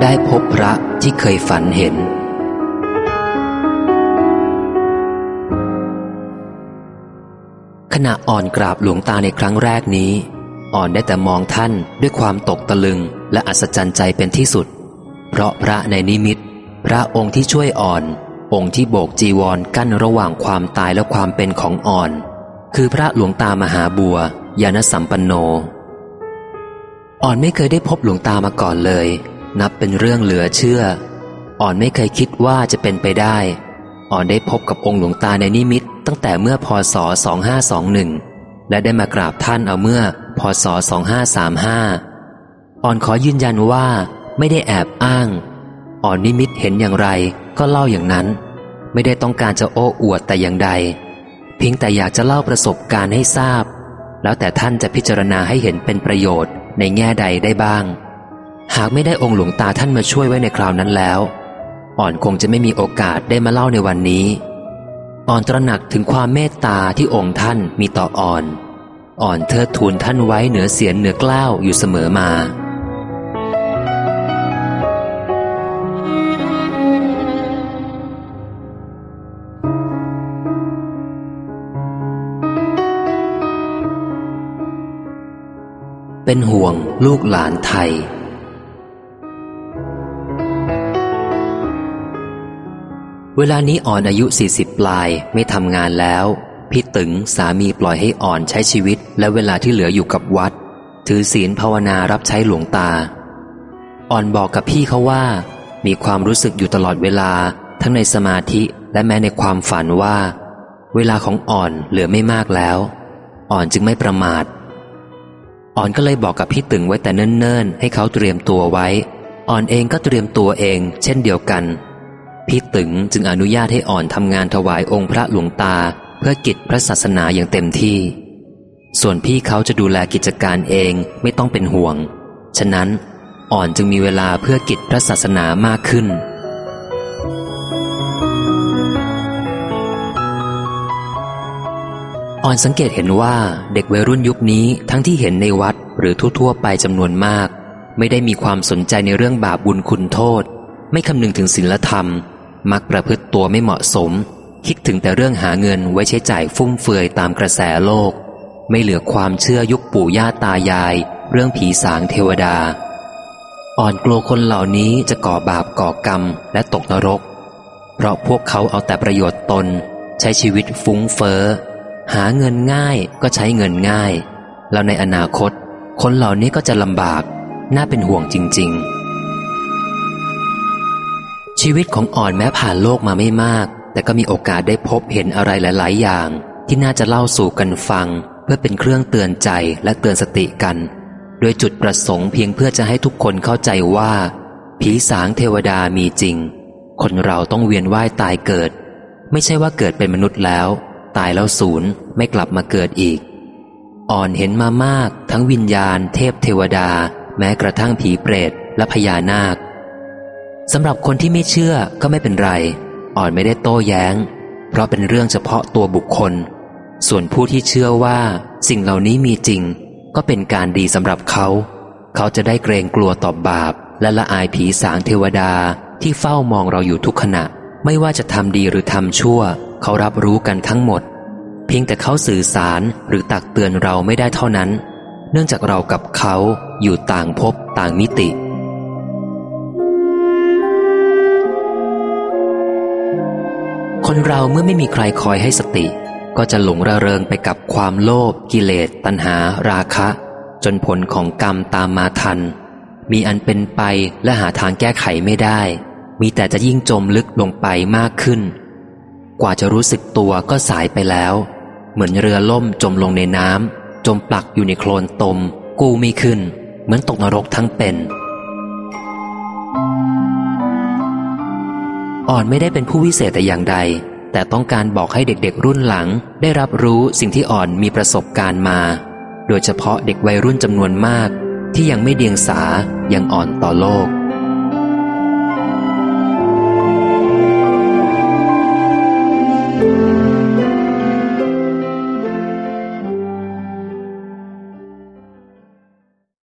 ได้พบพระที่เคยฝันเห็น ขณะอ่อนกราบหลวงตาในครั้งแรกนี้ อ่อนได้แต่มองท่านด้วยความตกตะลึงและอัศจรรย์ใจเป็นที่สุด เพราะพระในนิมิต พระองค์ที่ช่วยอ่อน องค์ที่โบกจีวรกั้นระหว่างความตายและความเป็นของอ่อน คือพระหลวงตามหาบัวยานสัมปันโน อ่อนไม่เคยได้พบหลวงตามาก่อนเลย นับเป็นเรื่องเหลือเชื่อ อ่อนไม่เคยคิดว่าจะเป็นไปได้ อ่อนได้พบกับองค์หลวงตาในนิมิต ตั้งแต่เมื่อพศ 2521 และได้มากราบท่านเอาเมื่อ พศ 2535 อ่อนขอยืนยันว่าไม่ได้แอบอ้าง อ่อนนิมิตเห็นอย่างไรก็เล่าอย่างนั้น ไม่ได้ต้องการจะโอ้อวดแต่อย่างใด เพียงแต่อยากจะเล่าประสบการณ์ให้ทราบ แล้วแต่ท่านจะพิจารณาให้เห็นเป็นประโยชน์ในแง่ใดได้บ้าง หากไม่ได้องค์หลวงตาท่านมาช่วยไว้ในคราวนั้นแล้ว อ่อนคงจะไม่มีโอกาสได้มาเล่าในวันนี้ อ่อนตระหนักถึงความเมตตาที่องค์ท่านมีต่ออ่อน อ่อนเทิดทูนท่านไว้เหนือเสียนเหนือกล้าวอยู่เสมอมา เป็นห่วงลูกหลานไทย เวลานี้อ่อนอายุ 40 ปลายไม่ทำงานแล้ว พี่ตึงสามีปล่อยให้อ่อนใช้ชีวิต และเวลาที่เหลืออยู่กับวัด ถือศีลภาวนารับใช้หลวงตา อ่อนบอกกับพี่เขาว่า มีความรู้สึกอยู่ตลอดเวลา ทั้งในสมาธิและแม้ในความฝันว่า เวลาของอ่อนเหลือไม่มากแล้ว อ่อนจึงไม่ประมาท อ่อนก็เลยบอกกับพี่ตึงไว้แต่เนิ่นๆ ให้เขาเตรียมตัวไว้ อ่อนเองก็เตรียมตัวเอง เช่นเดียวกัน พี่ตึงจึงอนุญาตให้อ่อนทำงานถวายองค์พระหลวงตา เพื่อกิจพระศาสนาอย่างเต็มที่ ส่วนพี่เขาจะดูแลกิจการเองไม่ต้องเป็นห่วง ฉะนั้นอ่อนจึงมีเวลาเพื่อกิจพระศาสนามากขึ้น ออนสังเกตเห็นว่าเด็กวัยรุ่นยุคนี้ทั้งที่เห็นในวัดหรือทั่วๆไปจำนวนมาก ไม่ได้มีความสนใจในเรื่องบาปบุญคุณโทษ ไม่คำนึงถึงศีลธรรม มักประพฤติตัวไม่เหมาะสม คิดถึงแต่เรื่องหาเงินไว้ใช้จ่ายฟุ่มเฟือยตามกระแสโลก ไม่เหลือความเชื่อยุคปู่ย่าตายาย เรื่องผีสางเทวดา อ่อนกลัวคนเหล่านี้จะก่อบาปก่อกรรมและตกนรก เพราะพวกเขาเอาแต่ประโยชน์ตน ใช้ชีวิตฟุ้งเฟอ้อ หาเงินง่ายก็ใช้เงินง่าย แล้วในอนาคต คนเหล่านี้ก็จะลำบาก น่าเป็นห่วงจริง ๆ ชีวิตของอ่อนแม้ผ่านโลกมาไม่มาก แต่ก็มีโอกาสได้พบเห็นอะไรหลาย ๆ อย่าง ที่น่าจะเล่าสู่กันฟัง เพื่อเป็นเครื่องเตือนใจและเตือนสติกัน โดยจุดประสงค์เพียงเพื่อจะให้ทุกคนเข้าใจว่า ผีสางเทวดามีจริง คนเราต้องเวียนว่ายตายเกิด ไม่ใช่ว่าเกิดเป็นมนุษย์แล้ว ตายแล้วศูนย์ไม่กลับมาเกิดอีก อ่อนเห็นมามาก ทั้งวิญญาณ เทพเทวดา แม้กระทั่งผีเปรตและพญานาคสำหรับคนที่ไม่เชื่อก็ไม่เป็นไร อ่อนไม่ได้โต้แย้ง เพราะเป็นเรื่องเฉพาะตัวบุคคล ส่วนผู้ที่เชื่อว่า สิ่งเหล่านี้มีจริง ก็เป็นการดีสำหรับเขา เขาจะได้เกรงกลัวต่อบาป และละอายผีสางเทวดาที่เฝ้ามองเราอยู่ทุกขณะ ไม่ว่าจะทำดีหรือทำชั่ว เขารับรู้กันทั้งหมด เพียงแต่เขาสื่อสารหรือตักเตือนเราไม่ได้เท่านั้น เนื่องจากเรากับเขาอยู่ต่างภพต่างมิติ คนเราเมื่อไม่มีใครคอยให้สติ ก็จะหลงระเริงไปกับความโลภกิเลส ตัณหา ราคะ จนผลของกรรมตามมาทัน มีอันเป็นไปและหาทางแก้ไขไม่ได้ มีแต่จะยิ่งจมลึกลงไปมากขึ้น กว่าจะรู้สึกตัวก็สายไปแล้ว เหมือนเรือล่มจมลงในน้ำจมปลักอยู่ในโคลนตม กู้ไม่ขึ้น เหมือนตกนรกทั้งเป็น อ่อนไม่ได้เป็นผู้วิเศษแต่อย่างใด แต่ต้องการบอกให้เด็กๆรุ่นหลัง ได้รับรู้สิ่งที่อ่อนมีประสบการณ์มา โดยเฉพาะเด็กวัยรุ่นจำนวนมาก ที่ยังไม่เดียงสายังอ่อนต่อโลก